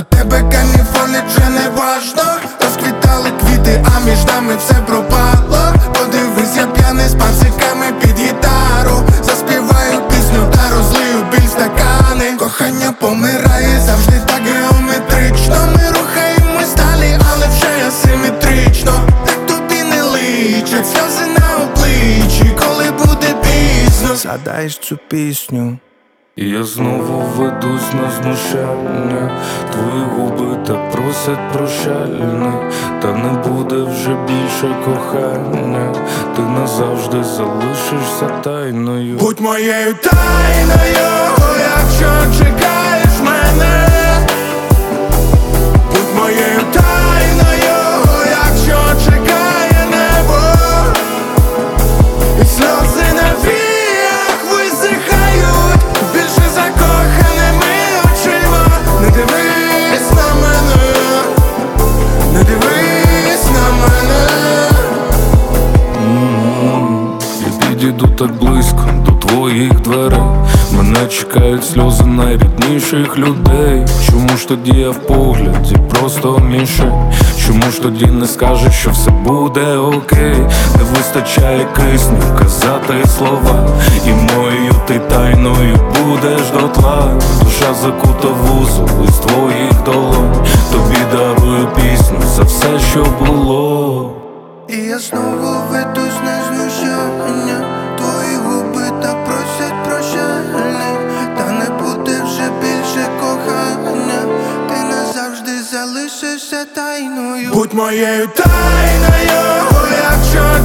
тебе каніфолі вже не важно. Розквітали квіти, а між нами все пропало. Подивись, я п'яний з пациками під гітару. Заспіваю пісню та розлию біль стакани. Кохання помирає завжди так геометрично. Ми рухаємось далі, але вже асиметрично. Так тобі не личать сльози на обличчі, коли буде пізно. Згадаєш цю пісню І я знову ведусь на знущання Твої губи так просять прощальне. Та не буде вже більше кохання. Ти назавжди залишишся тайною. Будь моєю тайною, якщо чекаєш так близько до твоїх дверей. Мене чекають сльози найрідніших людей. Чому ж тоді я в погляді просто мішень? Чому ж тоді не скажеш, що все буде окей? Не вистачає кисню казати слова. І моєю ти тайною будеш дотла. Душа закута вузол із твоїх долонь. Тобі дарую пісню за все, що було. І я знову ведусь на знущання залишишся тайною. Будь моєю тайною, якщо